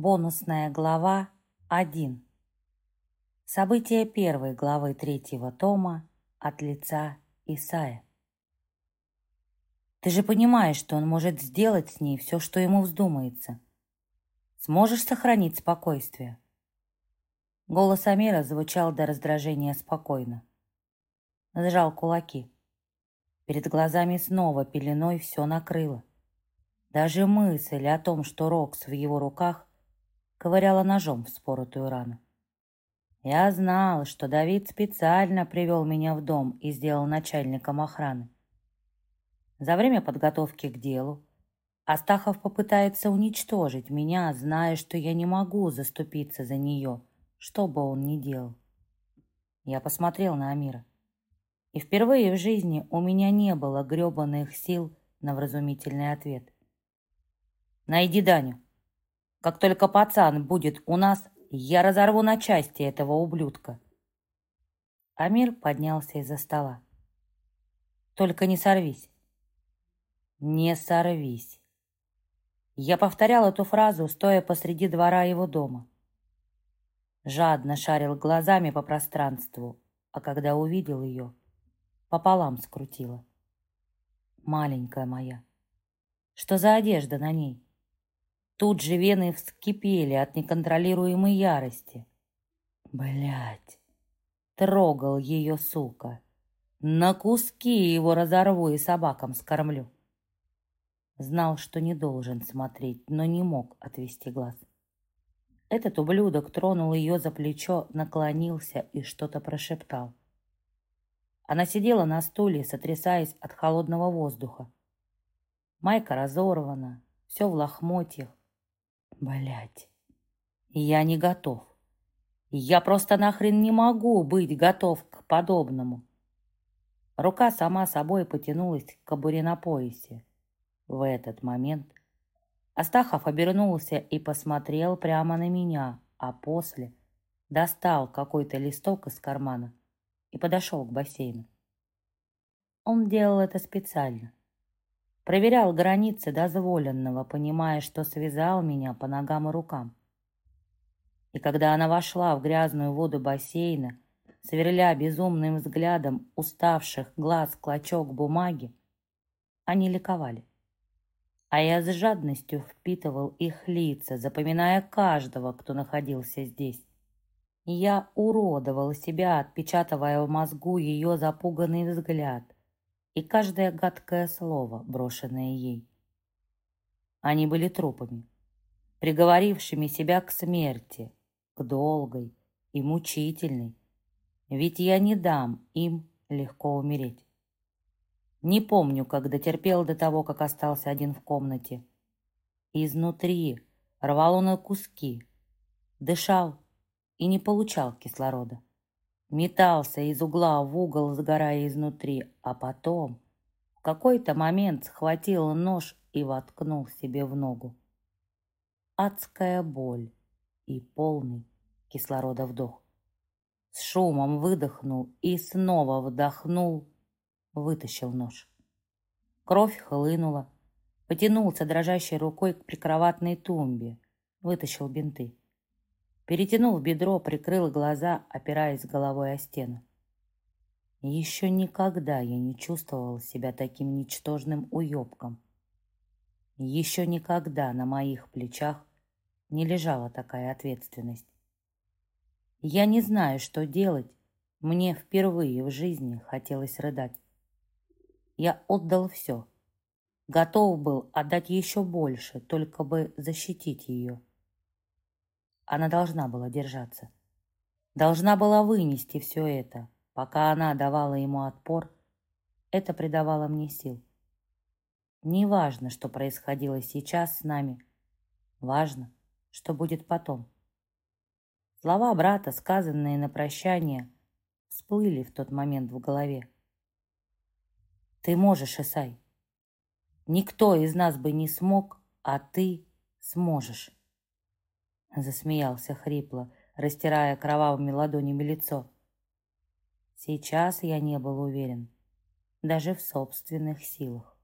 Бонусная глава 1. События первой главы третьего тома от лица Исая. Ты же понимаешь, что он может сделать с ней все, что ему вздумается. Сможешь сохранить спокойствие? Голос Амира звучал до раздражения спокойно. Сжал кулаки. Перед глазами снова пеленой все накрыло. Даже мысль о том, что Рокс в его руках, ковыряла ножом в споротую рану. Я знал, что Давид специально привел меня в дом и сделал начальником охраны. За время подготовки к делу Астахов попытается уничтожить меня, зная, что я не могу заступиться за нее, что бы он ни делал. Я посмотрел на Амира. И впервые в жизни у меня не было гребаных сил на вразумительный ответ. «Найди Даню», как только пацан будет у нас, я разорву на части этого ублюдка. Амир поднялся из-за стола. Только не сорвись. Не сорвись. Я повторял эту фразу, стоя посреди двора его дома. Жадно шарил глазами по пространству, а когда увидел ее, пополам скрутила. Маленькая моя, что за одежда на ней? Тут же вены вскипели от неконтролируемой ярости. Блять, трогал ее, сука. На куски его разорву и собакам скормлю. Знал, что не должен смотреть, но не мог отвести глаз. Этот ублюдок тронул ее за плечо, наклонился и что-то прошептал. Она сидела на стуле, сотрясаясь от холодного воздуха. Майка разорвана, все в лохмотьях. Блять, я не готов. Я просто нахрен не могу быть готов к подобному. Рука сама собой потянулась к кобуре на поясе. В этот момент Астахов обернулся и посмотрел прямо на меня, а после достал какой-то листок из кармана и подошел к бассейну. Он делал это специально. Проверял границы дозволенного, понимая, что связал меня по ногам и рукам. И когда она вошла в грязную воду бассейна, сверля безумным взглядом уставших глаз клочок бумаги, они ликовали. А я с жадностью впитывал их лица, запоминая каждого, кто находился здесь. Я уродовал себя, отпечатывая в мозгу ее запуганный взгляд — и каждое гадкое слово, брошенное ей. Они были трупами, приговорившими себя к смерти, к долгой и мучительной, ведь я не дам им легко умереть. Не помню, как дотерпел до того, как остался один в комнате. Изнутри рвало на куски, дышал и не получал кислорода метался из угла в угол, сгорая изнутри, а потом в какой-то момент схватил нож и воткнул себе в ногу. Адская боль и полный кислорода вдох. С шумом выдохнул и снова вдохнул, вытащил нож. Кровь хлынула, потянулся дрожащей рукой к прикроватной тумбе, вытащил бинты. Перетянув бедро, прикрыл глаза, опираясь головой о стену. Еще никогда я не чувствовал себя таким ничтожным уебком. Еще никогда на моих плечах не лежала такая ответственность. Я не знаю, что делать. Мне впервые в жизни хотелось рыдать. Я отдал все. Готов был отдать еще больше, только бы защитить ее. Она должна была держаться. Должна была вынести все это. Пока она давала ему отпор, это придавало мне сил. Не важно, что происходило сейчас с нами. Важно, что будет потом. Слова брата, сказанные на прощание, всплыли в тот момент в голове. Ты можешь, Исай. Никто из нас бы не смог, а ты сможешь. Засмеялся хрипло, растирая кровавыми ладонями лицо. Сейчас я не был уверен даже в собственных силах.